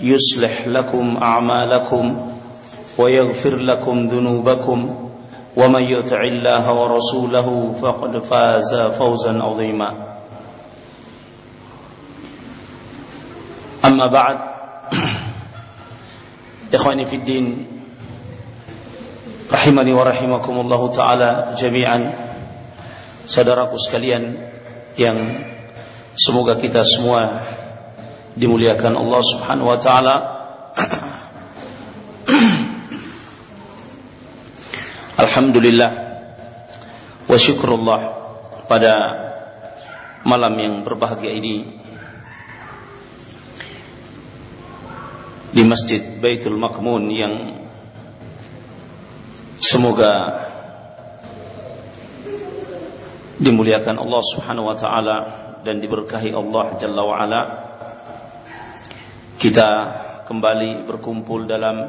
يصلح لكم أعمالكم ويغفر لكم ذنوبكم ومن يطع الله ورسوله فقد فاز فوزا عظيما. أما بعد إخواني في الدين rahimani wa rahimakumullah taala jami'an saudaraku sekalian yang semoga kita semua dimuliakan Allah Subhanahu wa taala. Alhamdulillah wa syukurullah pada malam yang berbahagia ini di Masjid Baitul Makmun yang semoga dimuliakan Allah Subhanahu wa taala dan diberkahi Allah Jalla wa ala kita kembali berkumpul dalam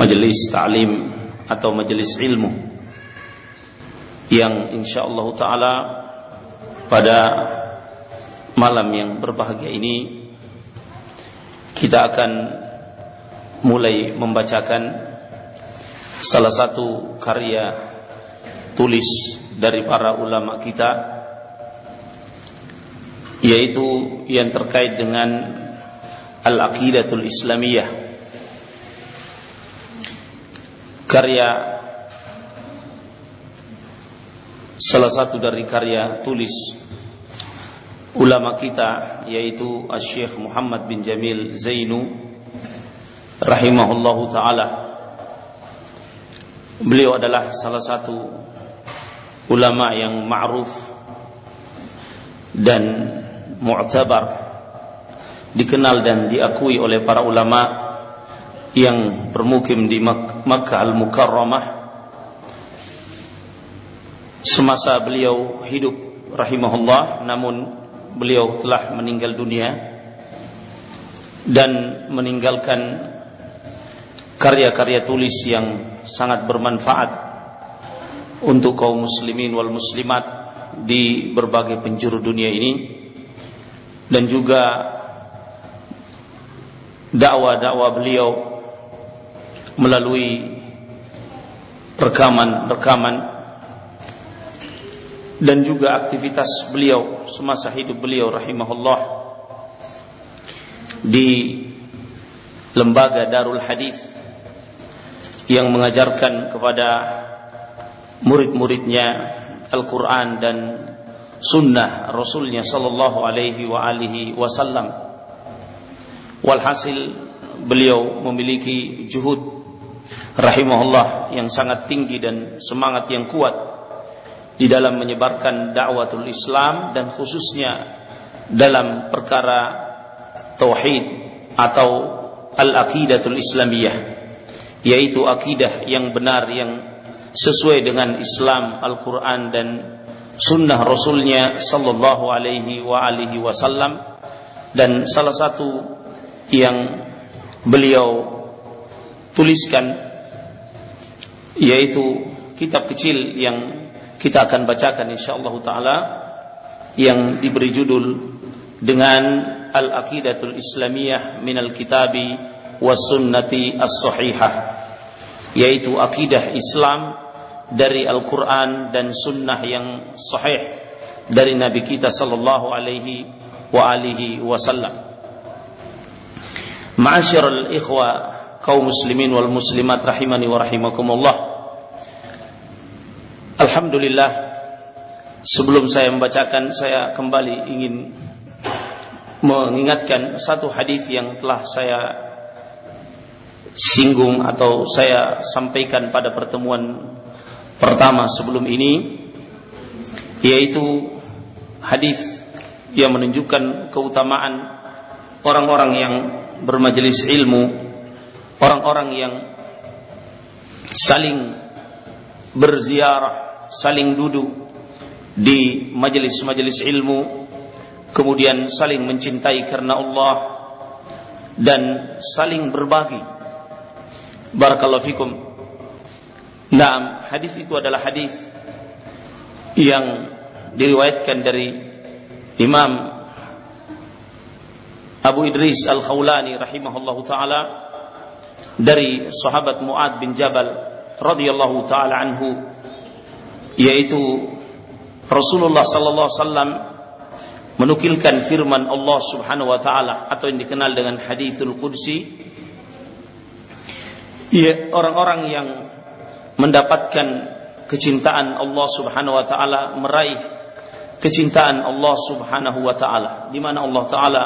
majelis ta'lim atau majelis ilmu yang insyaallah taala pada malam yang berbahagia ini kita akan mulai membacakan salah satu karya tulis dari para ulama kita yaitu yang terkait dengan Al-Aqidatul Islamiyah. Karya salah satu dari karya tulis ulama kita yaitu Syekh Muhammad bin Jamil Zainu rahimahullahu taala. Beliau adalah salah satu ulama yang ma'ruf dan mu'tabar dikenal dan diakui oleh para ulama yang bermukim di Mak Makkah Al-Mukarramah. Semasa beliau hidup rahimahullah namun beliau telah meninggal dunia dan meninggalkan karya-karya tulis yang sangat bermanfaat untuk kaum muslimin wal muslimat di berbagai penjuru dunia ini dan juga dakwah-dakwah beliau melalui rekaman-rekaman dan juga aktivitas beliau semasa hidup beliau rahimahullah di lembaga Darul Hadis yang mengajarkan kepada murid-muridnya Al-Quran dan Sunnah Rasulnya Sallallahu Alaihi wa alihi Wasallam. Walhasil beliau memiliki juhud rahimahullah yang sangat tinggi dan semangat yang kuat di dalam menyebarkan dakwatul Islam dan khususnya dalam perkara tauhid atau al-aqidatul islamiyah yaitu akidah yang benar yang sesuai dengan Islam, Al-Quran dan Sunnah Rasulnya Sallallahu Alaihi wa alihi Wasallam. Dan salah satu yang beliau tuliskan yaitu kitab kecil yang kita akan bacakan insyaallah taala yang diberi judul dengan Al-Aqidatul Islamiyah min al-Kitabi was Sunnati as-Sahihah yaitu akidah Islam dari Al-Quran dan Sunnah yang sahih dari Nabi kita Sallallahu Alaihi wa alihi wasallam. Ma'asyiral ikhwa kaum muslimin wal muslimat rahimani wa rahimakumullah. Alhamdulillah sebelum saya membacakan saya kembali ingin mengingatkan satu hadis yang telah saya singgung atau saya sampaikan pada pertemuan pertama sebelum ini yaitu hadis yang menunjukkan keutamaan orang-orang yang bermajelis ilmu, orang-orang yang saling berziarah, saling duduk di majelis-majelis ilmu, kemudian saling mencintai karena Allah dan saling berbagi. Barakallahu fikum. Nah, hadis itu adalah hadis yang diriwayatkan dari Imam Abu Idris Al-Khawlani rahimahullahu taala dari sahabat Muad bin Jabal radhiyallahu taala anhu yaitu Rasulullah sallallahu wasallam menukilkan firman Allah Subhanahu wa taala atau yang dikenal dengan hadithul qudsi ya orang-orang yang mendapatkan kecintaan Allah Subhanahu wa taala meraih kecintaan Allah Subhanahu wa taala. Di mana Allah taala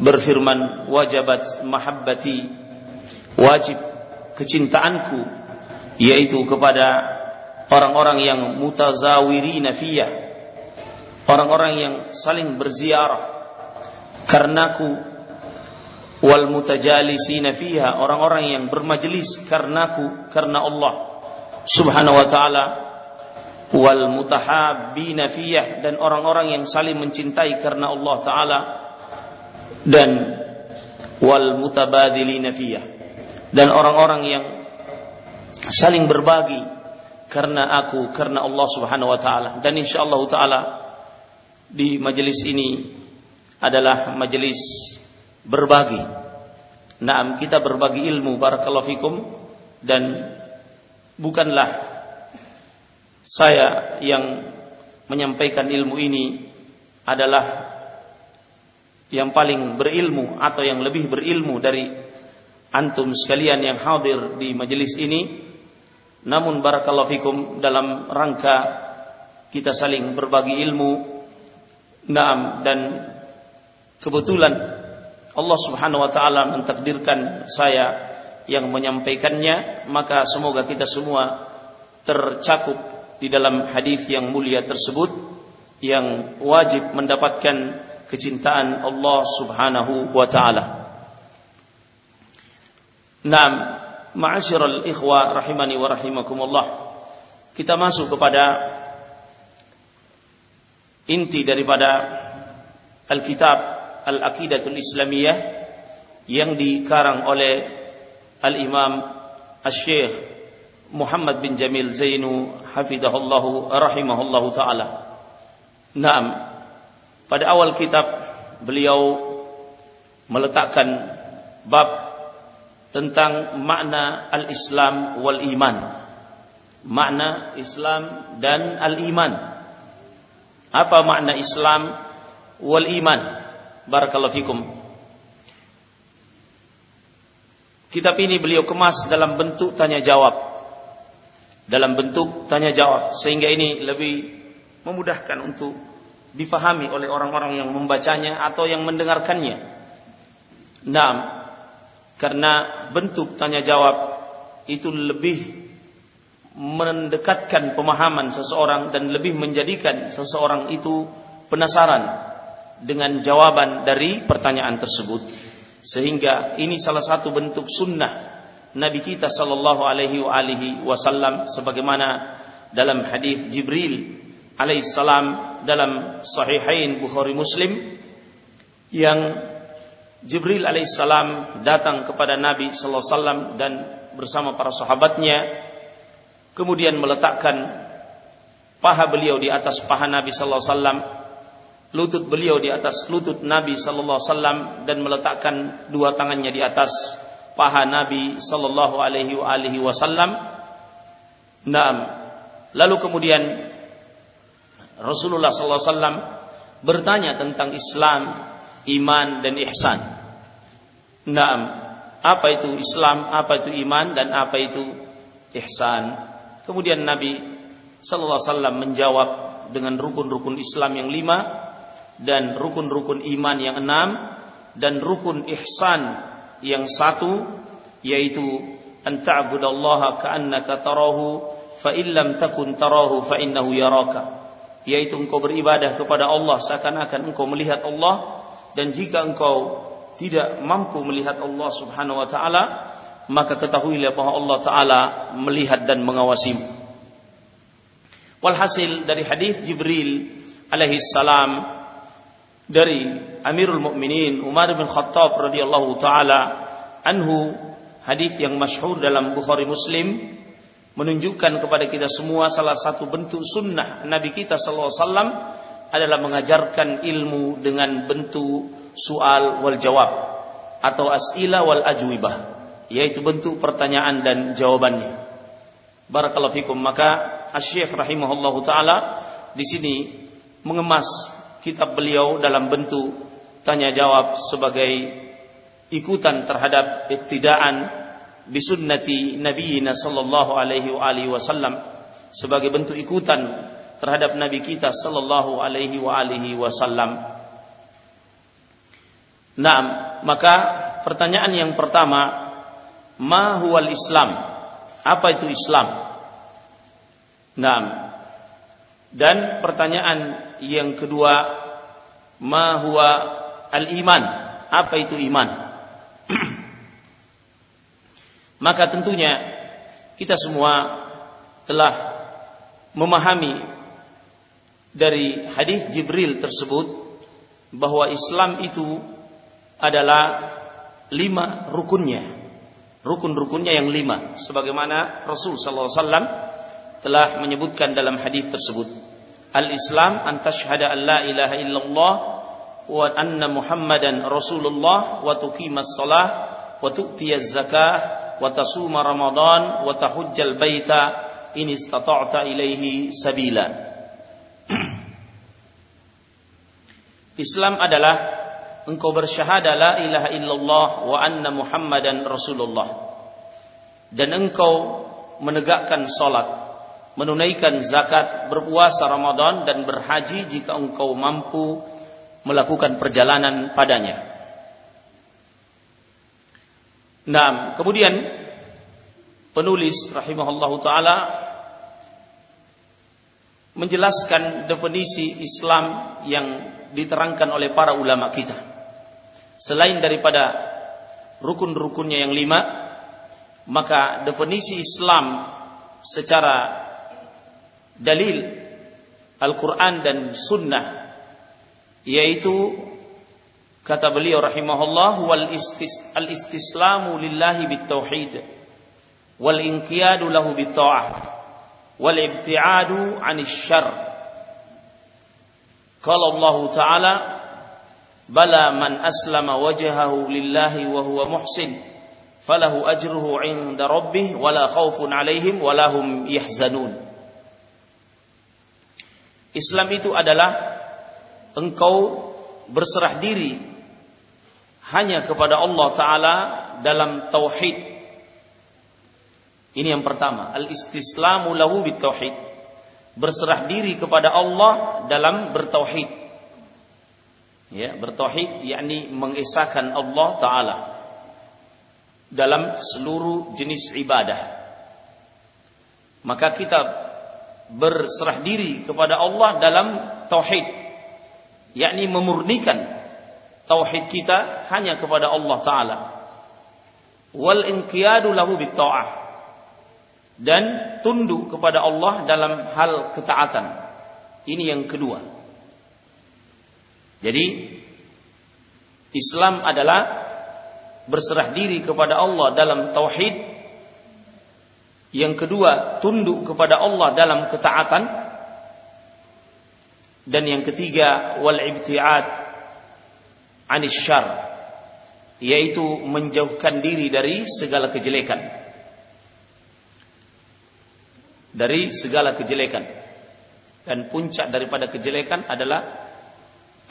berfirman wajabat mahabbati wajib kecintaanku yaitu kepada orang-orang yang mutazawirina fiyya orang-orang yang saling berziarah. Karenaku wal mutajalisina fiha orang-orang yang bermajelis karenaku karena Allah subhanahu wa taala. Wal mutahabbina fiyah dan orang-orang yang saling mencintai karena Allah taala dan wal mutabadilina fiyah. Dan orang-orang yang saling berbagi karena aku karena Allah Subhanahu wa taala. Dan insyaallah taala di majelis ini adalah majelis berbagi. Naam kita berbagi ilmu barakallahu fikum. Dan bukanlah saya yang menyampaikan ilmu ini adalah yang paling berilmu atau yang lebih berilmu dari antum sekalian yang hadir di majelis ini. Namun barakallahu fikum dalam rangka kita saling berbagi ilmu naam dan kebetulan Allah Subhanahu wa taala mentakdirkan saya yang menyampaikannya maka semoga kita semua tercakup di dalam hadis yang mulia tersebut yang wajib mendapatkan kecintaan Allah Subhanahu wa taala. Naam, ma'asyiral ikhwa rahimani wa rahimakumullah. Kita masuk kepada inti daripada Alkitab Al-Aqidatul Islamiyah yang dikarang oleh Al-Imam Al-Syekh Muhammad bin Jamil Zainu hafidahullahu rahimahullahu taala. Naam, pada awal kitab beliau meletakkan bab tentang makna al-Islam wal iman. Makna Islam dan al-iman. Apa makna Islam wal iman? Barakallahu fikum. Kitab ini beliau kemas dalam bentuk tanya jawab. Dalam bentuk tanya jawab sehingga ini lebih memudahkan untuk difahami oleh orang-orang yang membacanya atau yang mendengarkannya. Nah, karena bentuk tanya jawab itu lebih mendekatkan pemahaman seseorang dan lebih menjadikan seseorang itu penasaran dengan jawaban dari pertanyaan tersebut. Sehingga ini salah satu bentuk sunnah Nabi kita sallallahu alaihi wasallam sebagaimana dalam hadis Jibril alaihissalam dalam sahihain Bukhari Muslim yang Jibril alaihissalam datang kepada Nabi sallallahu alaihi wasallam dan bersama para sahabatnya kemudian meletakkan paha beliau di atas paha Nabi sallallahu alaihi wasallam lutut beliau di atas lutut Nabi sallallahu alaihi wasallam dan meletakkan dua tangannya di atas paha Nabi sallallahu alaihi wasallam. Naam. Lalu kemudian Rasulullah SAW bertanya tentang Islam, iman dan ihsan. Naam. apa itu Islam, apa itu iman dan apa itu ihsan. Kemudian Nabi sallallahu alaihi wasallam menjawab dengan rukun-rukun Islam yang lima dan rukun-rukun iman yang enam dan rukun ihsan yang satu yaitu an ta'budallaha ka'annaka tarahu fa illam takun tarahu fa innahu yaraka yaitu engkau beribadah kepada Allah seakan-akan engkau melihat Allah dan jika engkau tidak mampu melihat Allah Subhanahu wa taala maka ketahuilah bahwa Allah taala melihat dan mengawasi walhasil dari hadis Jibril alaihi salam dari Amirul Mukminin Umar bin Khattab radhiyallahu taala anhu hadis yang masyhur dalam Bukhari Muslim menunjukkan kepada kita semua salah satu bentuk sunnah Nabi kita sallallahu alaihi wasallam adalah mengajarkan ilmu dengan bentuk soal wal jawab atau as'ila wal ajwibah yaitu bentuk pertanyaan dan jawabannya. Barakallahu fikum maka Asy-Syaikh rahimahullahu taala di sini mengemas kitab beliau dalam bentuk tanya jawab sebagai ikutan terhadap iktidaan bisunnati nabiyina sallallahu alaihi wa alihi wasallam sebagai bentuk ikutan terhadap nabi kita sallallahu alaihi wa alihi wasallam. Nah, maka pertanyaan yang pertama, ma huwal Islam? Apa itu Islam? Nah, dan pertanyaan yang kedua, ma huwa al-iman? Apa itu iman? Maka tentunya kita semua telah memahami dari hadis Jibril tersebut bahwa Islam itu adalah lima rukunnya. Rukun-rukunnya yang lima sebagaimana Rasul sallallahu alaihi wasallam telah menyebutkan dalam hadis tersebut. Al-Islam an tashhada an la ilaha illallah wa anna Muhammadan Rasulullah wa tuqimas shalah wa tu'tiyaz zakah wa tasuma Ramadan wa tahujjal baita in istata'ta. Islam adalah engkau bersyahadah la ilaha illallah wa anna Muhammadan Rasulullah dan engkau menegakkan salat menunaikan zakat, berpuasa Ramadan dan berhaji jika engkau mampu melakukan perjalanan padanya. Nah, kemudian penulis rahimahullahu taala menjelaskan definisi Islam yang diterangkan oleh para ulama kita. Selain daripada rukun-rukunnya yang lima, maka definisi Islam secara dalil Al-Quran dan Sunnah yaitu kata beliau rahimahullah wal istis, al istislamu lillahi bitauhid wal inqiyadu lahu bitta'ah wal ibti'adu 'anil syarr. Qala Allah taala bala man aslama wajhahu lillahi wa huwa muhsin falahu ajruhu 'inda rabbih wala khaufun 'alaihim wala hum yahzanun. Islam itu adalah engkau berserah diri hanya kepada Allah Ta'ala dalam tauhid. Ini yang pertama. Al-istislamu lahu bitauhid. Berserah diri kepada Allah dalam bertauhid. Ya, bertauhid yakni mengesahkan Allah Ta'ala dalam seluruh jenis ibadah. Maka kita berserah diri kepada Allah dalam tauhid yakni memurnikan tauhid kita hanya kepada Allah taala. Wal inqiyadu lahu bitta'ah. Dan tunduk kepada Allah dalam hal ketaatan. Ini yang kedua. Jadi Islam adalah berserah diri kepada Allah dalam tauhid. Yang kedua, tunduk kepada Allah dalam ketaatan. Dan yang ketiga, wal ibtiad anis syar. Yaitu menjauhkan diri dari segala kejelekan. Dari segala kejelekan. Dan puncak daripada kejelekan adalah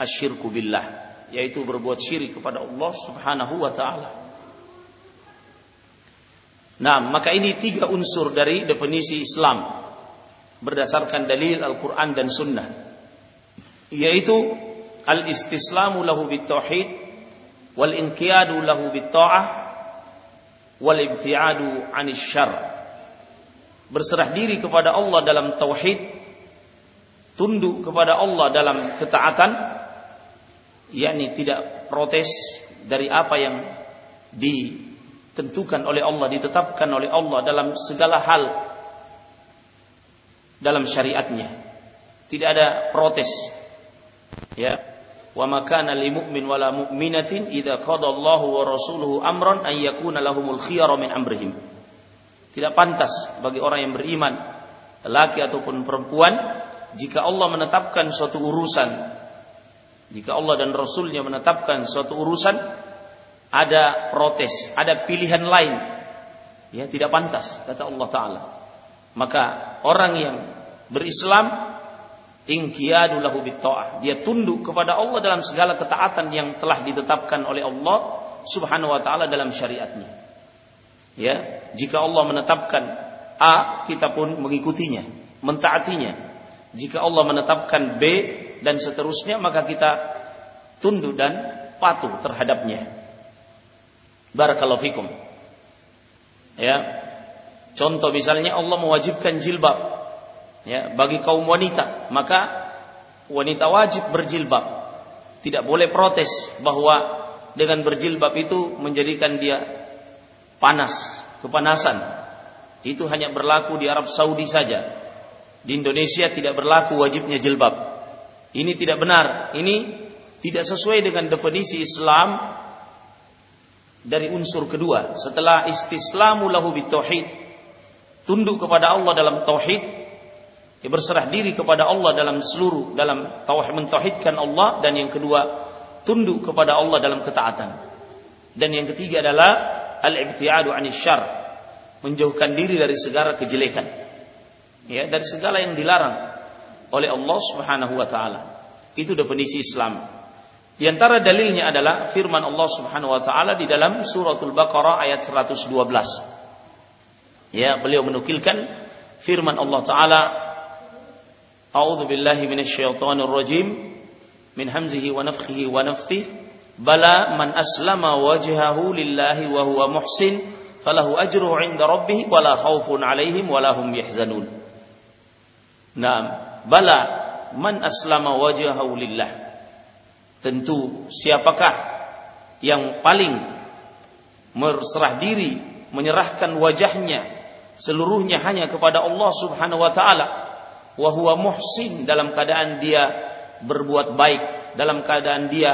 asyirku billah. Yaitu berbuat syirik kepada Allah subhanahu wa ta'ala. Nah, maka ini tiga unsur dari definisi Islam berdasarkan dalil Al-Quran dan Sunnah, yaitu al-istislamu lahu bitauhid, wal inqiyadu lahu bitta'ah, wal ibtiadu 'anil syarr. Berserah diri kepada Allah dalam tauhid, tunduk kepada Allah dalam ketaatan, yakni tidak protes dari apa yang ditentukan oleh Allah, ditetapkan oleh Allah dalam segala hal dalam syariatnya. Tidak ada protes. Ya. Wa ma kana lil mu'min wala wa rasuluhu amran an min amrihim. Tidak pantas bagi orang yang beriman, laki ataupun perempuan, jika Allah menetapkan suatu urusan, jika Allah dan Rasulnya menetapkan suatu urusan, ada protes, ada pilihan lain. Ya, tidak pantas kata Allah taala. Maka orang yang berislam inqiyadu. Dia tunduk kepada Allah dalam segala ketaatan yang telah ditetapkan oleh Allah Subhanahu wa taala dalam syariatnya. Ya, jika Allah menetapkan A, kita pun mengikutinya, mentaatinya. Jika Allah menetapkan B dan seterusnya, maka kita tunduk dan patuh terhadapnya. Barakallahu fikum. Ya. Contoh misalnya Allah mewajibkan jilbab ya bagi kaum wanita, maka wanita wajib berjilbab. Tidak boleh protes bahwa dengan berjilbab itu menjadikan dia panas, kepanasan. Itu hanya berlaku di Arab Saudi saja. Di Indonesia tidak berlaku wajibnya jilbab. Ini tidak benar. Ini tidak sesuai dengan definisi Islam dari unsur kedua setelah istislamu lahu bitauhid tunduk kepada Allah dalam tauhid ya berserah diri kepada Allah dalam seluruh dalam tauhid mentauhidkan Allah dan yang kedua tunduk kepada Allah dalam ketaatan. Dan yang ketiga adalah al-ibtiadu 'anil syarr menjauhkan diri dari segala kejelekan. Ya dari segala yang dilarang oleh Allah Subhanahu wa taala. Itu definisi Islam. Di antara dalilnya adalah firman Allah Subhanahu wa taala di dalam suratul Baqarah ayat 112. Ya, beliau menukilkan firman Allah taala A'udzu billahi minasyaitonir rajim min hamzihi wa nafthihi wa nafthihi. Bala man aslama wajhahu lillahi wa huwa muhsin falahu ajruhu 'inda rabbih wa la khaufun 'alaihim wa la hum yahzanun. Naam, bala Tentu siapakah yang paling berserah diri, menyerahkan wajahnya seluruhnya hanya kepada Allah Subhanahu wa taala wa huwa muhsin dalam keadaan dia berbuat baik, dalam keadaan dia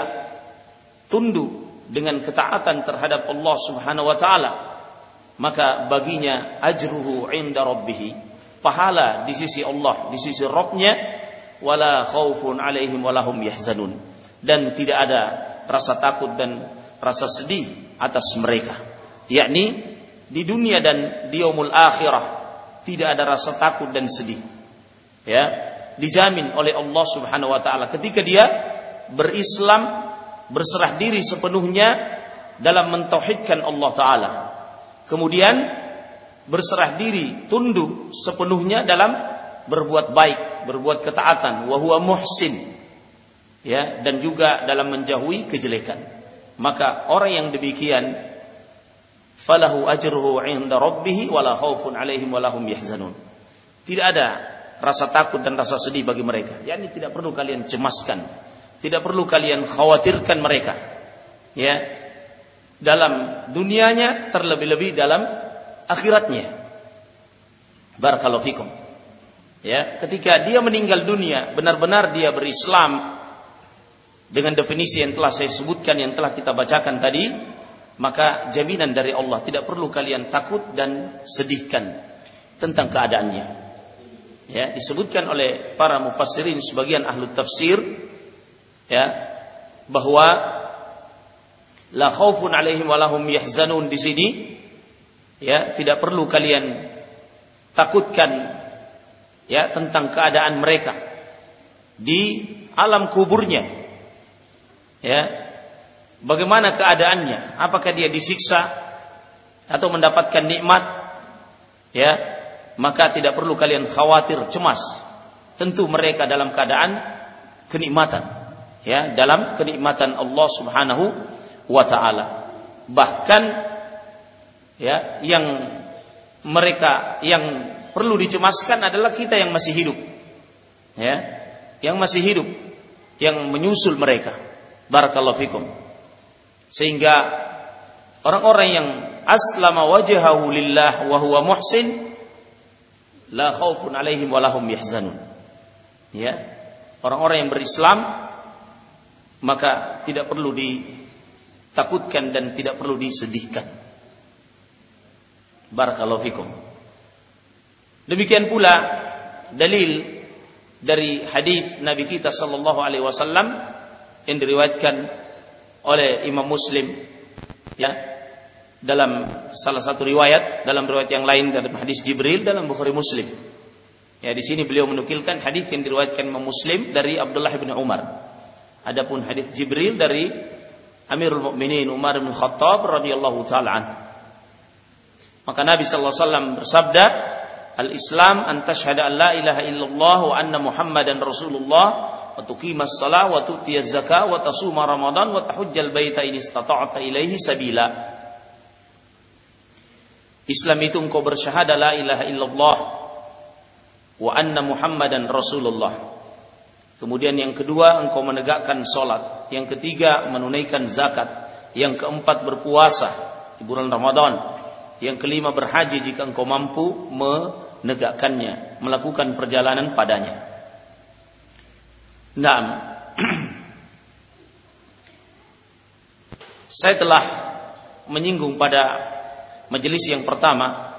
tunduk dengan ketaatan terhadap Allah Subhanahu wa taala maka baginya ajruhu inda rabbih pahala di sisi Allah di sisi Rabbnya wala khaufun alaihim walahum yahzanun dan tidak ada rasa takut dan rasa sedih atas mereka. Yakni di dunia dan di yaumul akhirah tidak ada rasa takut dan sedih. Ya, dijamin oleh Allah Subhanahu wa taala ketika dia berislam berserah diri sepenuhnya dalam mentauhidkan Allah taala. Kemudian berserah diri tunduk sepenuhnya dalam berbuat baik, berbuat ketaatan, wa huwa muhsin ya dan juga dalam menjauhi kejelekan. Maka orang yang demikian falahu ajruhu 'inda rabbih wala khaufun 'alaihim wala hum yahzanun. Tidak ada rasa takut dan rasa sedih bagi mereka. yakni tidak perlu kalian cemaskan, tidak perlu kalian khawatirkan mereka. Ya. Dalam dunianya terlebih-lebih dalam akhiratnya. Barakallahu fikum. Ya, ketika dia meninggal dunia, benar-benar dia berislam, dengan definisi yang telah saya sebutkan yang telah kita bacakan tadi maka jaminan dari Allah tidak perlu kalian takut dan sedihkan tentang keadaannya ya disebutkan oleh para mufassirin sebagian ahlu tafsir ya bahwa la khaufun alaihim walahum yahzanun di sini ya tidak perlu kalian takutkan ya tentang keadaan mereka di alam kuburnya ya. Bagaimana keadaannya? Apakah dia disiksa atau mendapatkan nikmat? Ya maka tidak perlu kalian khawatir cemas. Tentu mereka dalam keadaan kenikmatan. Ya dalam kenikmatan Allah Subhanahu wa taala. Bahkan ya yang mereka yang perlu dicemaskan adalah kita yang masih hidup. Ya yang masih hidup yang menyusul mereka. Barakallahu fikum. Sehingga orang-orang yang aslama wajhahu lillah wa huwa muhsin la khaufun alaihim wa lahum yahzanun. Ya. Orang-orang yang berislam maka tidak perlu ditakutkan dan tidak perlu disedihkan. Barakallahu fikum. Demikian pula dalil dari hadis Nabi kita sallallahu alaihi wasallam yang diriwayatkan oleh Imam Muslim ya dalam salah satu riwayat, dalam riwayat yang lain dalam hadis Jibril dalam Bukhari Muslim. Ya, di sini beliau menukilkan hadis yang diriwayatkan Imam Muslim dari Abdullah bin Umar. Adapun hadis Jibril dari Amirul Mukminin Umar bin Khattab radhiyallahu taala an. Maka Nabi sallallahu alaihi wasallam bersabda, "Al-Islam an tashhada an la ilaha illallah wa anna Muhammadan Rasulullah wa tuqimas shalah wa tu'tiyaz zakah wa tasuma Ramadan wa tahujjal baita in istata'ta ilaihi sabila." Islam itu engkau bersyahadah la ilaha illallah wa anna Muhammadan Rasulullah. Kemudian yang kedua engkau menegakkan solat. Yang ketiga menunaikan zakat. Yang keempat berpuasa di bulan Ramadan. Yang kelima berhaji jika engkau mampu menegakkannya, melakukan perjalanan padanya. Nah, saya telah menyinggung pada majelis yang pertama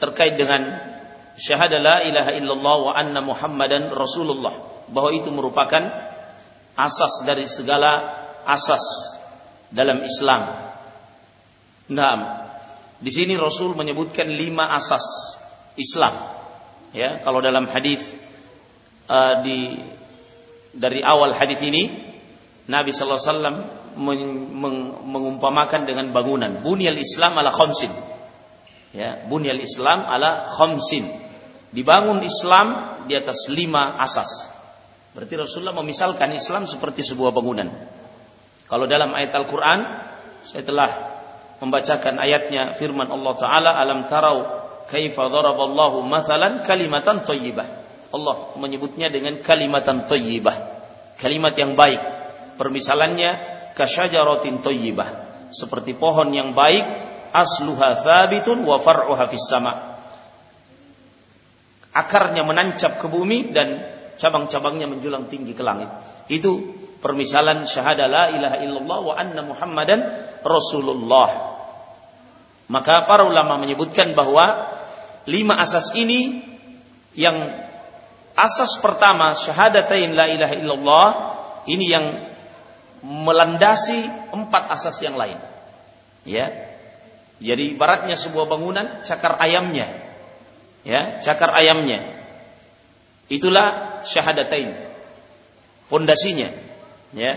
terkait dengan syahadah la ilaha illallah wa anna muhammadan rasulullah bahwa itu merupakan asas dari segala asas dalam Islam. Nah, di sini Rasul menyebutkan lima asas Islam. Ya, kalau dalam hadis uh, di dari awal hadis ini Nabi sallallahu alaihi wasallam mengumpamakan dengan bangunan. Bunyal Islam ala khamsin. Ya, bunyal Islam ala khamsin. Dibangun Islam di atas lima asas. Berarti Rasulullah memisalkan Islam seperti sebuah bangunan. Kalau dalam ayat Al-Quran, saya telah membacakan ayatnya firman Allah Ta'ala, Alam tarau kaifa daraballahu mathalan kalimatan tayyibah. Allah menyebutnya dengan kalimatan tayyibah. Kalimat yang baik. Permisalannya kasyajaratin thayyibah seperti pohon yang baik asluha thabitun wa far'uha fis sama. Akarnya menancap ke bumi dan cabang-cabangnya menjulang tinggi ke langit. Itu permisalan syahadah la ilaha illallah wa anna muhammadan rasulullah. Maka para ulama menyebutkan bahwa lima asas ini yang asas pertama syahadatain la ilaha illallah ini yang melandasi empat asas yang lain. Ya. Jadi baratnya sebuah bangunan cakar ayamnya. Ya, cakar ayamnya. Itulah syahadatain. Pondasinya. Ya.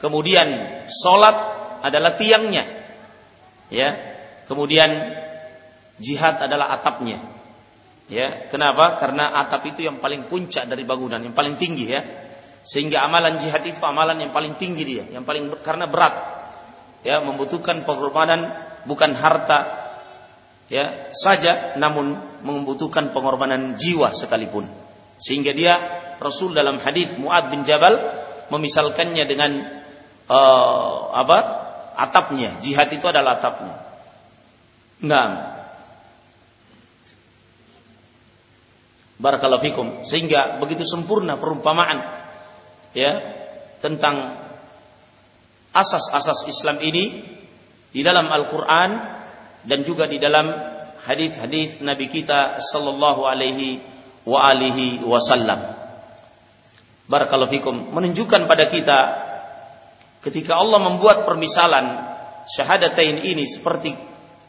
Kemudian salat adalah tiangnya. Ya. Kemudian jihad adalah atapnya. Ya, kenapa? Karena atap itu yang paling puncak dari bangunan, yang paling tinggi ya. Sehingga amalan jihad itu amalan yang paling tinggi dia, yang paling karena berat. Ya, membutuhkan pengorbanan bukan harta ya saja namun membutuhkan pengorbanan jiwa sekalipun. Sehingga dia Rasul dalam hadis Muad bin Jabal memisalkannya dengan uh, apa? atapnya. Jihad itu adalah atapnya. Nah, Barakallahu fikum. Sehingga begitu sempurna perumpamaan ya tentang asas-asas Islam ini di dalam Al-Qur'an dan juga di dalam hadis-hadis Nabi kita sallallahu alaihi wa alihi wasallam. Barakallahu fikum menunjukkan pada kita ketika Allah membuat permisalan syahadatain ini seperti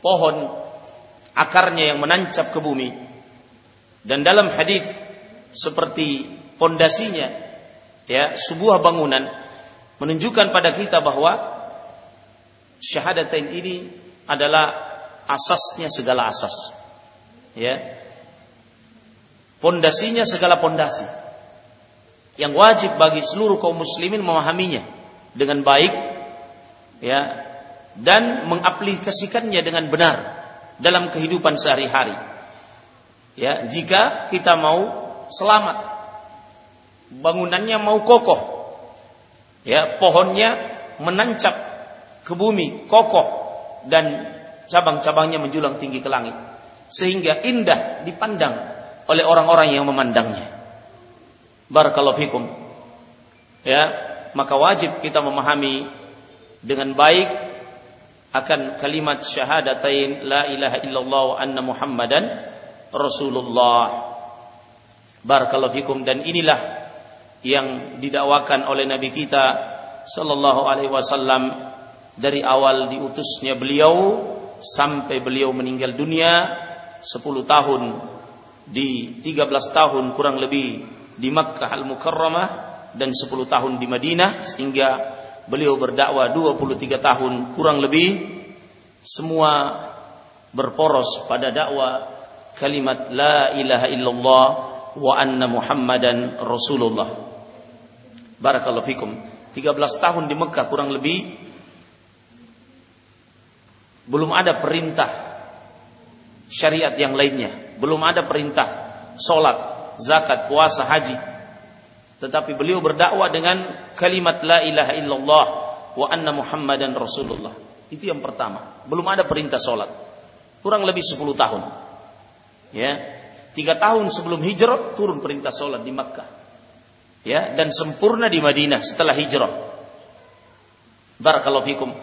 pohon akarnya yang menancap ke bumi dan dalam hadis seperti pondasinya ya sebuah bangunan menunjukkan pada kita bahwa syahadatain ini adalah asasnya segala asas. Ya. Pondasinya segala pondasi. Yang wajib bagi seluruh kaum muslimin memahaminya dengan baik ya dan mengaplikasikannya dengan benar dalam kehidupan sehari-hari. Ya, jika kita mau selamat, bangunannya mau kokoh, ya pohonnya menancap ke bumi kokoh dan cabang-cabangnya menjulang tinggi ke langit sehingga indah dipandang oleh orang-orang yang memandangnya. Barakallahu fikum. Ya, maka wajib kita memahami dengan baik akan kalimat syahadatain la ilaha illallah wa anna muhammadan rasulullah. Barakallahu fikum dan inilah yang didakwakan oleh nabi kita sallallahu alaihi wasallam dari awal diutusnya beliau sampai beliau meninggal dunia 10 tahun di 13 tahun kurang lebih di Makkah Al-Mukarramah dan 10 tahun di Madinah sehingga beliau berdakwah 23 tahun kurang lebih. Semua berporos pada dakwah kalimat la ilaha illallah wa anna muhammadan rasulullah barakallahu fikum 13 tahun di Mekah kurang lebih belum ada perintah syariat yang lainnya. Belum ada perintah solat, zakat, puasa, haji. Tetapi beliau berdakwah dengan kalimat la ilaha illallah wa anna muhammadan rasulullah. Itu yang pertama. Belum ada perintah solat. Kurang lebih 10 tahun. Ya. Tiga tahun sebelum hijrah turun perintah solat di Makkah. Ya, dan sempurna di Madinah setelah hijrah. Barakallahu fikum.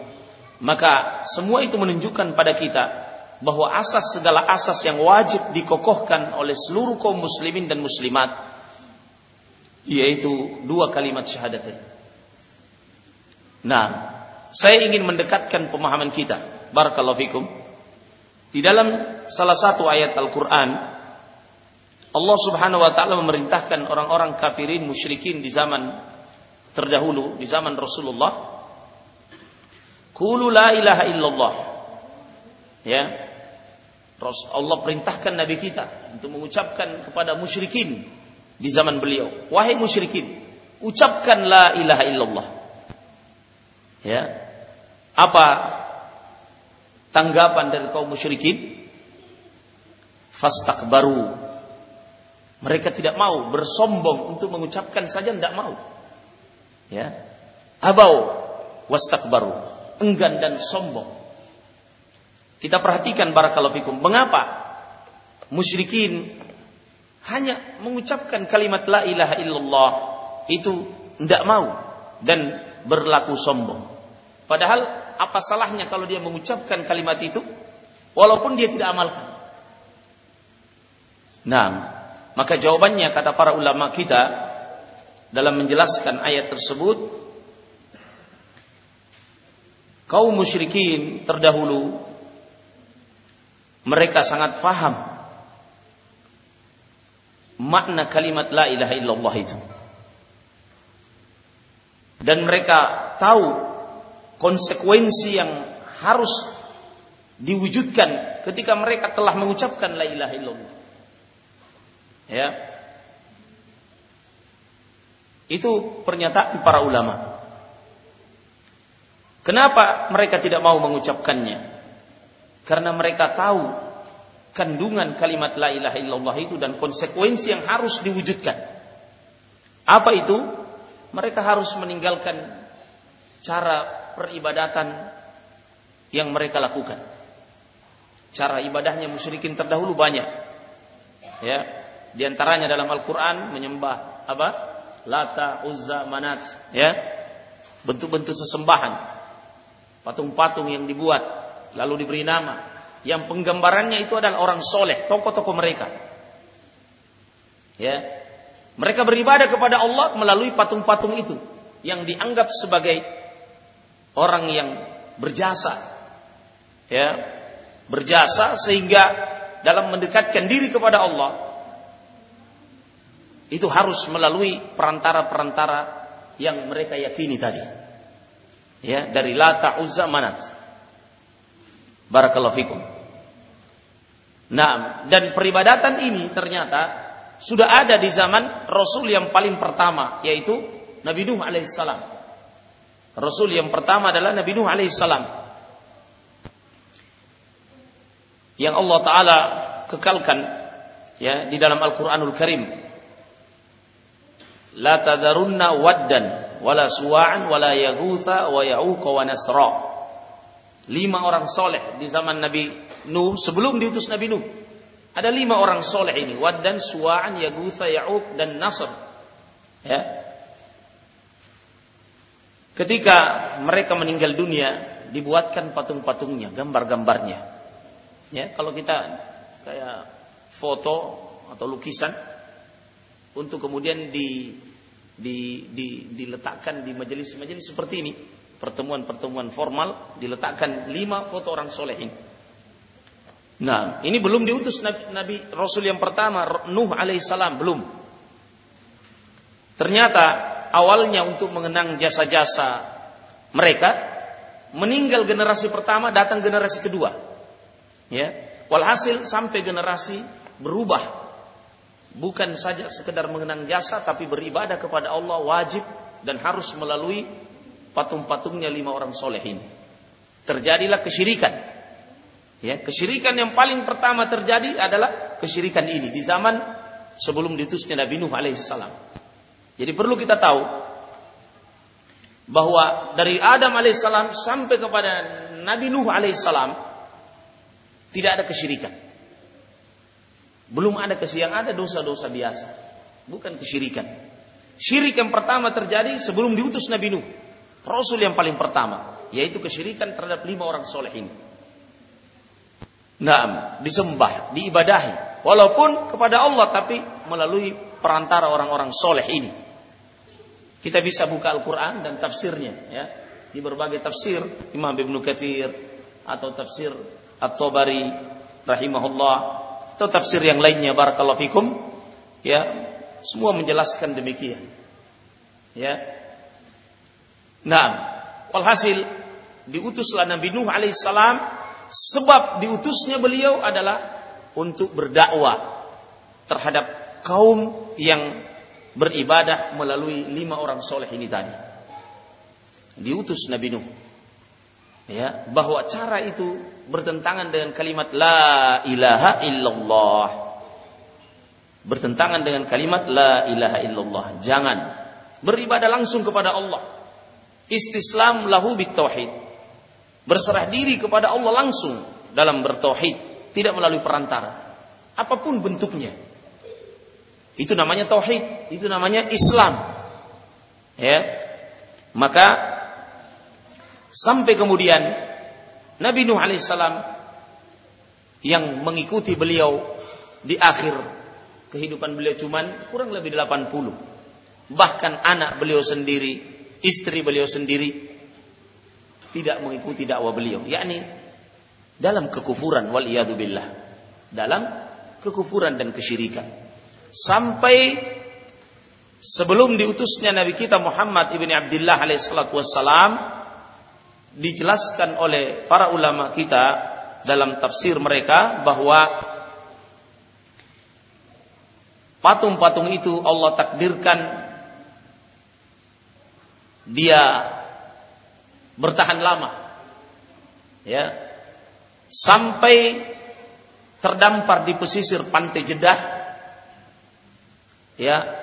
Maka semua itu menunjukkan pada kita bahwa asas segala asas yang wajib dikokohkan oleh seluruh kaum muslimin dan muslimat yaitu dua kalimat syahadat. Nah, saya ingin mendekatkan pemahaman kita. Barakallahu fikum. Di dalam salah satu ayat Al-Qur'an Allah Subhanahu wa taala memerintahkan orang-orang kafirin musyrikin di zaman terdahulu, di zaman Rasulullah, "Qulu la ilaha illallah." Ya, Allah perintahkan Nabi kita untuk mengucapkan kepada musyrikin di zaman beliau, wahai musyrikin, ucapkan la ilaha illallah. Ya. Apa tanggapan dari kaum musyrikin? Fastakbaru. Mereka tidak mau bersombong untuk mengucapkan saja tidak mau. Ya. Abau wastakbaru. Enggan dan sombong. Kita perhatikan barakallahu fikum. Mengapa musyrikin hanya mengucapkan kalimat la ilaha illallah itu tidak mau dan berlaku sombong. Padahal apa salahnya kalau dia mengucapkan kalimat itu walaupun dia tidak amalkan. Nah, maka jawabannya kata para ulama kita dalam menjelaskan ayat tersebut kaum musyrikin terdahulu mereka sangat faham makna kalimat la ilaha illallah itu. Dan mereka tahu konsekuensi yang harus diwujudkan ketika mereka telah mengucapkan la ilaha illallah. Ya. Itu pernyataan para ulama. Kenapa mereka tidak mau mengucapkannya? Karena mereka tahu kandungan kalimat la ilaha illallah itu dan konsekuensi yang harus diwujudkan. Apa itu? Mereka harus meninggalkan cara peribadatan yang mereka lakukan. Cara ibadahnya musyrikin terdahulu banyak. Ya, di antaranya dalam Al-Qur'an menyembah apa? Lata, Uzza, Manat, ya. Bentuk-bentuk sesembahan. Patung-patung yang dibuat lalu diberi nama yang penggambarannya itu adalah orang soleh, tokoh-tokoh mereka. Ya, mereka beribadah kepada Allah melalui patung-patung itu yang dianggap sebagai orang yang berjasa. Ya, berjasa sehingga dalam mendekatkan diri kepada Allah itu harus melalui perantara-perantara yang mereka yakini tadi. Ya, dari Lata, Uzza, Manat. Barakallahu fikum. Nah, dan peribadatan ini ternyata sudah ada di zaman Rasul yang paling pertama, yaitu Nabi Nuh alaihissalam. Rasul yang pertama adalah Nabi Nuh alaihissalam. Yang Allah Taala kekalkan ya di dalam Al-Qur'anul Karim. La tadarunna waddan wala suwa'an wala yaghutha wa ya'uqa wa nasra. Lima orang soleh di zaman Nabi Nuh sebelum diutus Nabi Nuh. Ada lima orang soleh ini. Waddan, Suwa'an, Yagutha, Ya'uq, dan Nasr. Ya. Ketika mereka meninggal dunia, dibuatkan patung-patungnya, gambar-gambarnya. Ya, kalau kita kayak foto atau lukisan untuk kemudian di, di, di, diletakkan di majelis-majelis seperti ini, pertemuan-pertemuan formal diletakkan lima foto orang soleh ini. Nah, ini belum diutus Nabi, Nabi Rasul yang pertama Nuh alaihissalam belum. Ternyata awalnya untuk mengenang jasa-jasa mereka meninggal generasi pertama datang generasi kedua. Ya, walhasil sampai generasi berubah. Bukan saja sekedar mengenang jasa tapi beribadah kepada Allah wajib dan harus melalui patung-patungnya lima orang soleh ini. Terjadilah kesyirikan Ya, kesyirikan yang paling pertama terjadi adalah kesyirikan ini di zaman sebelum diutusnya Nabi Nuh alaihissalam. Jadi perlu kita tahu bahwa dari Adam alaihissalam sampai kepada Nabi Nuh alaihissalam tidak ada kesyirikan. Belum ada kesyirikan, ada dosa-dosa biasa, bukan kesyirikan. Syirik yang pertama terjadi sebelum diutus Nabi Nuh, Rasul yang paling pertama, yaitu kesyirikan terhadap lima orang soleh ini. Nah, disembah, diibadahi. Walaupun kepada Allah tapi melalui perantara orang-orang soleh ini. Kita bisa buka Al-Quran dan tafsirnya. ya Di berbagai tafsir, Imam Ibn Kathir, atau tafsir At-Tabari, rahimahullah, atau tafsir yang lainnya, Barakallahu Fikum. Ya, semua menjelaskan demikian. Ya. Nah, walhasil diutuslah Nabi Nuh alaihissalam sebab diutusnya beliau adalah untuk berdakwah terhadap kaum yang beribadah melalui lima orang soleh ini tadi. Diutus Nabi Nuh. Ya, bahwa cara itu bertentangan dengan kalimat la ilaha illallah. Bertentangan dengan kalimat la ilaha illallah. Jangan beribadah langsung kepada Allah. Istislam lahu bitauhid berserah diri kepada Allah langsung dalam bertauhid, tidak melalui perantara. Apa pun bentuknya. Itu namanya tauhid, itu namanya Islam. Ya. Maka sampai kemudian Nabi Nuh alaihissalam yang mengikuti beliau di akhir kehidupan beliau cuman kurang lebih 80. Bahkan anak beliau sendiri, istri beliau sendiri tidak mengikuti dakwah beliau, yakni dalam kekufuran wal billah. Dalam kekufuran dan kesyirikan. Sampai sebelum diutusnya Nabi kita Muhammad ibni Abdullah alaihissalatu wassalam dijelaskan oleh para ulama kita dalam tafsir mereka bahwa patung-patung itu Allah takdirkan dia bertahan lama. Ya. Sampai terdampar di pesisir pantai Jeddah. Ya.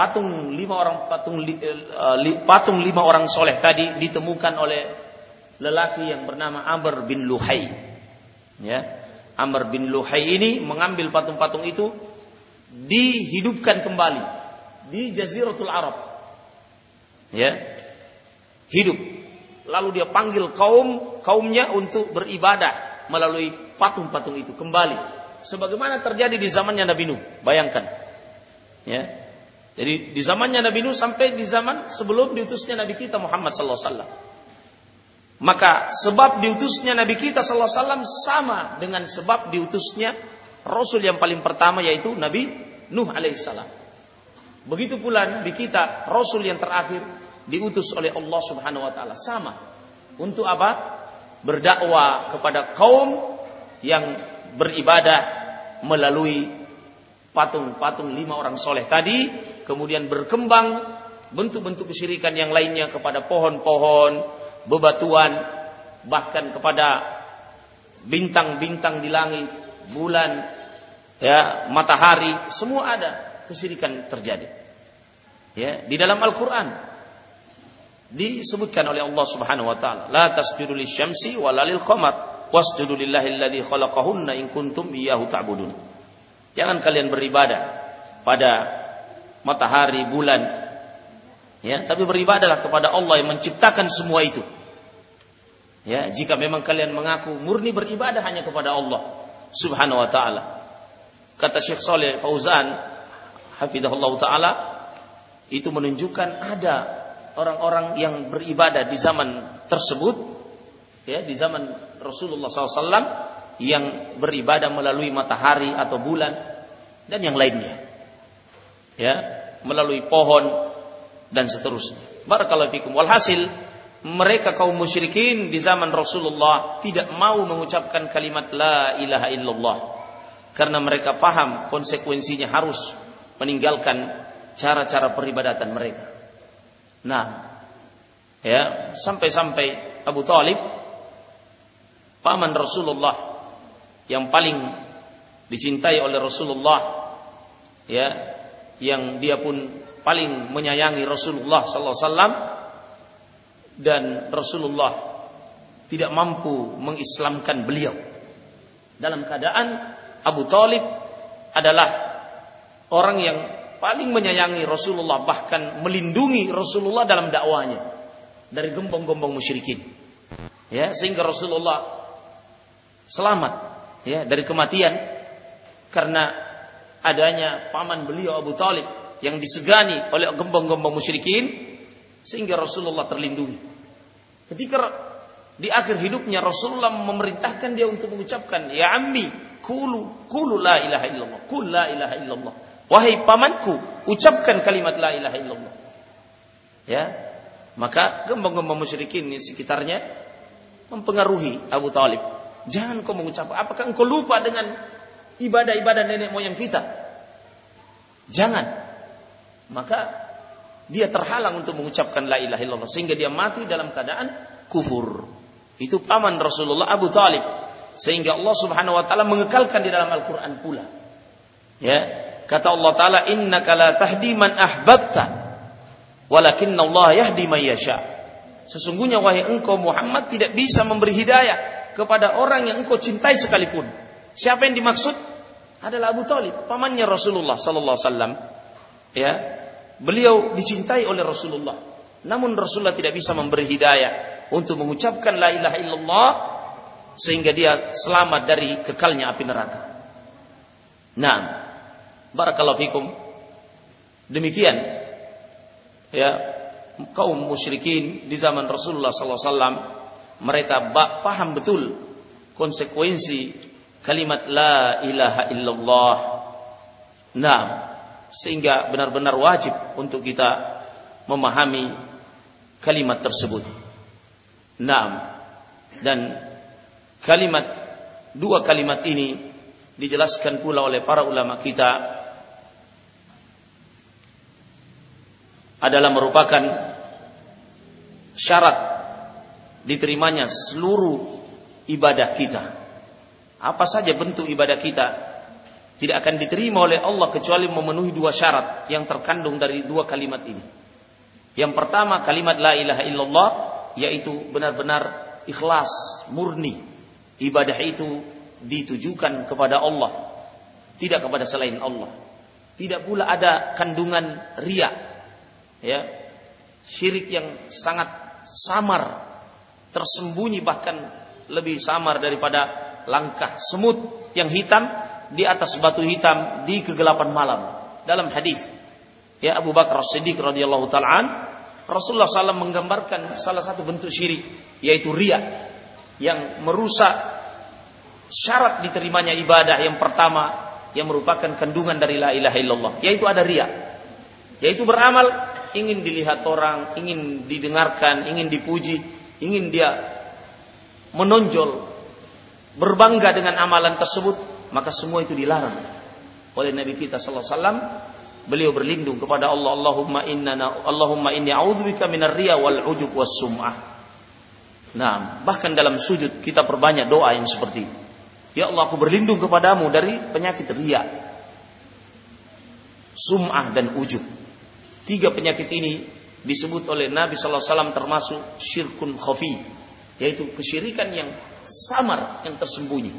Patung lima orang patung uh, patung lima orang soleh tadi ditemukan oleh lelaki yang bernama Amr bin Luhai. Ya. Amr bin Luhai ini mengambil patung-patung itu dihidupkan kembali di Jaziratul Arab. Ya. Hidup lalu dia panggil kaum kaumnya untuk beribadah melalui patung-patung itu kembali sebagaimana terjadi di zamannya Nabi Nuh bayangkan ya jadi di zamannya Nabi Nuh sampai di zaman sebelum diutusnya Nabi kita Muhammad sallallahu maka sebab diutusnya Nabi kita sallallahu sama dengan sebab diutusnya Rasul yang paling pertama yaitu Nabi Nuh alaihissalam. Begitu pula Nabi kita Rasul yang terakhir diutus oleh Allah Subhanahu wa taala sama. Untuk apa? Berdakwah kepada kaum yang beribadah melalui patung-patung lima orang soleh tadi, kemudian berkembang bentuk-bentuk kesyirikan yang lainnya kepada pohon-pohon, bebatuan, bahkan kepada bintang-bintang di langit, bulan, ya, matahari, semua ada kesyirikan terjadi. Ya, di dalam Al-Qur'an disebutkan oleh Allah Subhanahu wa taala, la tasjudu lisyamsi lil qamar wasjudu lillahi alladhi khalaqahunna in kuntum iyyahu ta'budun. Jangan kalian beribadah pada matahari, bulan, ya, tapi beribadahlah kepada Allah yang menciptakan semua itu. Ya, jika memang kalian mengaku murni beribadah hanya kepada Allah Subhanahu wa taala. Kata Syekh Saleh Fauzan hafizahullah taala itu menunjukkan ada orang-orang yang beribadah di zaman tersebut ya di zaman Rasulullah SAW yang beribadah melalui matahari atau bulan dan yang lainnya. Ya melalui pohon dan seterusnya. Barakallahu fikum. Walhasil mereka kaum musyrikin di zaman Rasulullah tidak mau mengucapkan kalimat la ilaha illallah. Karena mereka paham konsekuensinya harus meninggalkan cara-cara peribadatan mereka. Nah, ya sampai-sampai Abu Talib paman Rasulullah yang paling dicintai oleh Rasulullah ya yang dia pun paling menyayangi Rasulullah sallallahu alaihi wasallam dan Rasulullah tidak mampu mengislamkan beliau dalam keadaan Abu Talib adalah orang yang paling menyayangi Rasulullah bahkan melindungi Rasulullah dalam dakwanya dari gembong-gembong musyrikin. Ya, sehingga Rasulullah selamat ya dari kematian karena adanya paman beliau Abu Talib yang disegani oleh gembong-gembong musyrikin sehingga Rasulullah terlindungi. Ketika di akhir hidupnya Rasulullah memerintahkan dia untuk mengucapkan ya ammi kulu kulu la ilaha illallah kul la ilaha illallah Wahai pamanku, ucapkan kalimat la ilaha illallah. Ya. Maka gembong-gembong musyrikin di sekitarnya mempengaruhi Abu Talib. Jangan kau mengucapkan. Apakah engkau lupa dengan ibadah-ibadah nenek moyang kita? Jangan. Maka dia terhalang untuk mengucapkan la ilaha illallah sehingga dia mati dalam keadaan kufur. Itu paman Rasulullah Abu Talib. Sehingga Allah Subhanahu wa taala mengekalkan di dalam Al-Qur'an pula. Ya, Kata Allah Ta'ala, Innaka la tahdi man ahbabta. Walakin Allah yahdi man yasha. Sesungguhnya wahai engkau Muhammad tidak bisa memberi hidayah kepada orang yang engkau cintai sekalipun. Siapa yang dimaksud? Adalah Abu Talib, pamannya Rasulullah Sallallahu Alaihi Wasallam. Ya, beliau dicintai oleh Rasulullah. Namun Rasulullah tidak bisa memberi hidayah untuk mengucapkan la ilaha illallah sehingga dia selamat dari kekalnya api neraka. Nah, Barakallahu fikum. Demikian ya kaum musyrikin di zaman Rasulullah SAW mereka paham betul konsekuensi kalimat la ilaha illallah. Nah, sehingga benar-benar wajib untuk kita memahami kalimat tersebut. Nah, dan kalimat dua kalimat ini dijelaskan pula oleh para ulama kita adalah merupakan syarat diterimanya seluruh ibadah kita. Apa saja bentuk ibadah kita tidak akan diterima oleh Allah kecuali memenuhi dua syarat yang terkandung dari dua kalimat ini. Yang pertama kalimat la ilaha illallah yaitu benar-benar ikhlas, murni. Ibadah itu ditujukan kepada Allah, tidak kepada selain Allah. Tidak pula ada kandungan riak ya syirik yang sangat samar tersembunyi bahkan lebih samar daripada langkah semut yang hitam di atas batu hitam di kegelapan malam. Dalam hadis ya Abu Bakar Siddiq radhiyallahu taala Rasulullah SAW menggambarkan salah satu bentuk syirik yaitu ria yang merusak syarat diterimanya ibadah yang pertama yang merupakan kandungan dari la ilaha illallah yaitu ada ria yaitu beramal ingin dilihat orang, ingin didengarkan, ingin dipuji, ingin dia menonjol berbangga dengan amalan tersebut, maka semua itu dilarang oleh Nabi kita sallallahu alaihi wasallam. Beliau berlindung kepada Allah, Allahumma inna Allahumma inni a'udzubika minar riya wal ujub was sum'ah. Nah, bahkan dalam sujud kita perbanyak doa yang seperti ini. Ya Allah, aku berlindung kepadamu dari penyakit ria, sum'ah dan ujub. Tiga penyakit ini disebut oleh Nabi Sallallahu Alaihi Wasallam termasuk syirkun khafi, yaitu kesyirikan yang samar, yang tersembunyi.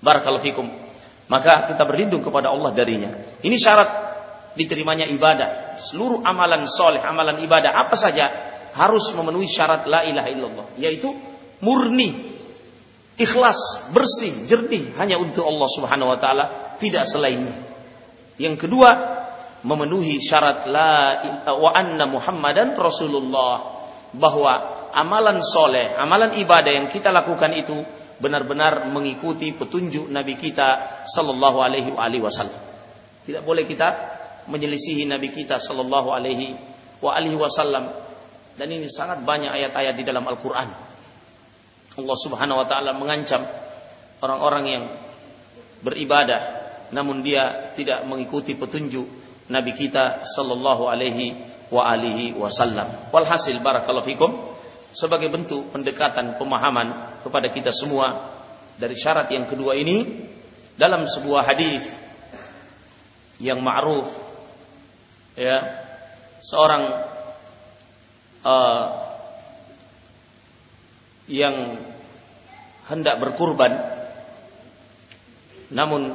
Barakallahu fikum. Maka kita berlindung kepada Allah darinya. Ini syarat diterimanya ibadah. Seluruh amalan soleh, amalan ibadah apa saja harus memenuhi syarat la ilaha illallah, yaitu murni ikhlas, bersih, jernih hanya untuk Allah Subhanahu wa taala, tidak selainnya. Yang kedua, memenuhi syarat la wa anna Muhammadan Rasulullah bahwa amalan soleh, amalan ibadah yang kita lakukan itu benar-benar mengikuti petunjuk Nabi kita Sallallahu Alaihi Wasallam. Tidak boleh kita menyelisihi Nabi kita Sallallahu Alaihi Wasallam. Dan ini sangat banyak ayat-ayat di dalam Al-Quran Allah Subhanahu wa taala mengancam orang-orang yang beribadah namun dia tidak mengikuti petunjuk Nabi kita sallallahu alaihi wa alihi wasallam. Walhasil barakallahu fikum sebagai bentuk pendekatan pemahaman kepada kita semua dari syarat yang kedua ini dalam sebuah hadis yang ma'ruf ya seorang uh, yang hendak berkurban namun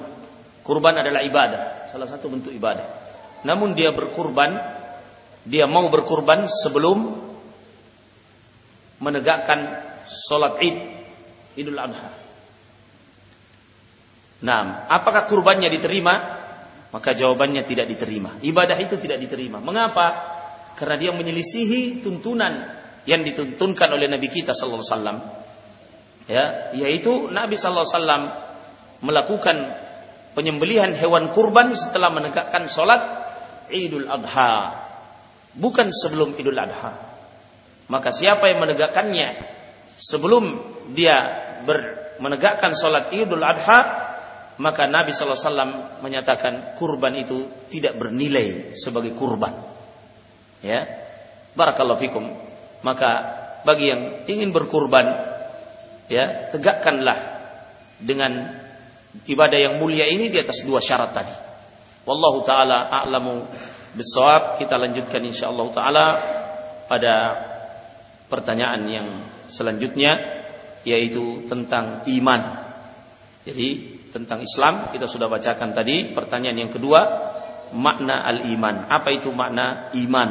kurban adalah ibadah salah satu bentuk ibadah namun dia berkurban dia mau berkurban sebelum menegakkan sholat id idul adha. Nah apakah kurbannya diterima? Maka jawabannya tidak diterima. Ibadah itu tidak diterima. Mengapa? Karena dia menyelisihi tuntunan yang dituntunkan oleh Nabi kita sallallahu alaihi wasallam. Ya yaitu Nabi sallallahu alaihi wasallam melakukan penyembelihan hewan kurban setelah menegakkan sholat Idul Adha. Bukan sebelum Idul Adha. Maka siapa yang menegakkannya sebelum dia ber, menegakkan sholat Idul Adha maka Nabi SAW menyatakan kurban itu tidak bernilai sebagai kurban. Ya. Barakallahu fikum. Maka bagi yang ingin berkurban ya tegakkanlah dengan ibadah yang mulia ini di atas dua syarat tadi wallahu taala a'lamu bisawab kita lanjutkan insyaallah taala pada pertanyaan yang selanjutnya yaitu tentang iman jadi tentang Islam kita sudah bacakan tadi pertanyaan yang kedua makna al-iman apa itu makna iman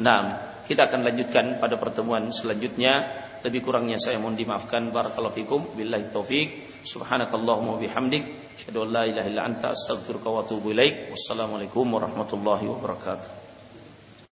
nah kita akan lanjutkan pada pertemuan selanjutnya. Lebih kurangnya saya mohon dimaafkan. Barakallahu fikum. Billahi taufik. Subhanakallahumma bihamdik. Asyhadu an la ilaha illa anta astaghfiruka wa atubu ilaik. Wassalamualaikum warahmatullahi wabarakatuh.